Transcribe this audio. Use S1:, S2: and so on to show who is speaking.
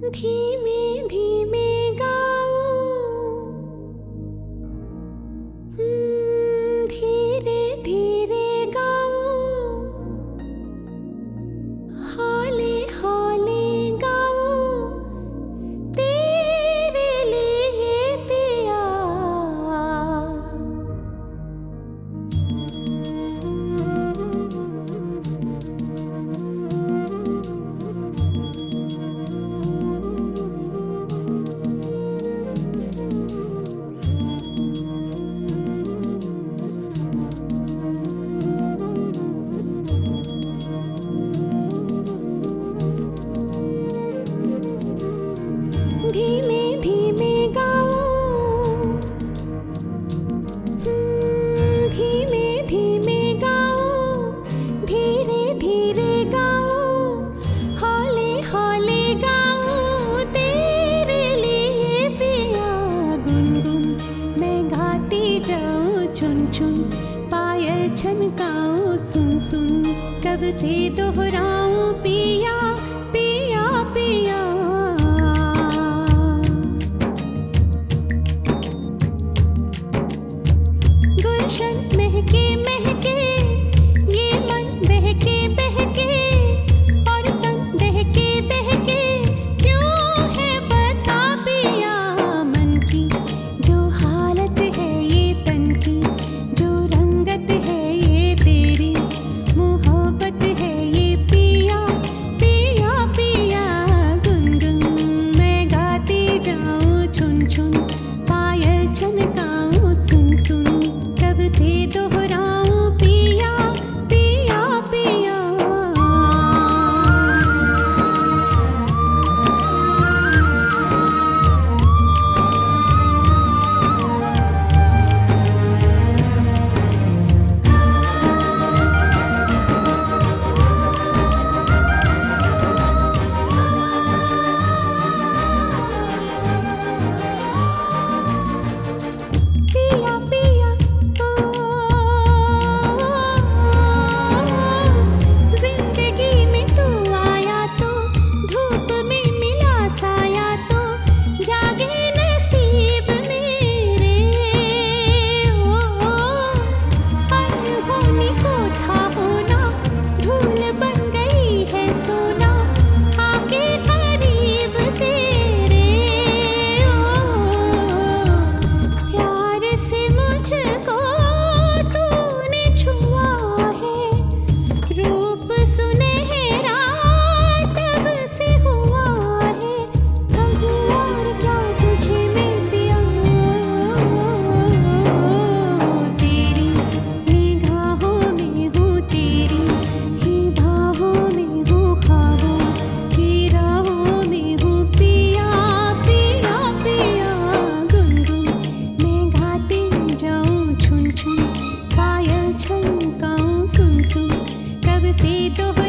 S1: धीमे धीमे गा sido. Tu...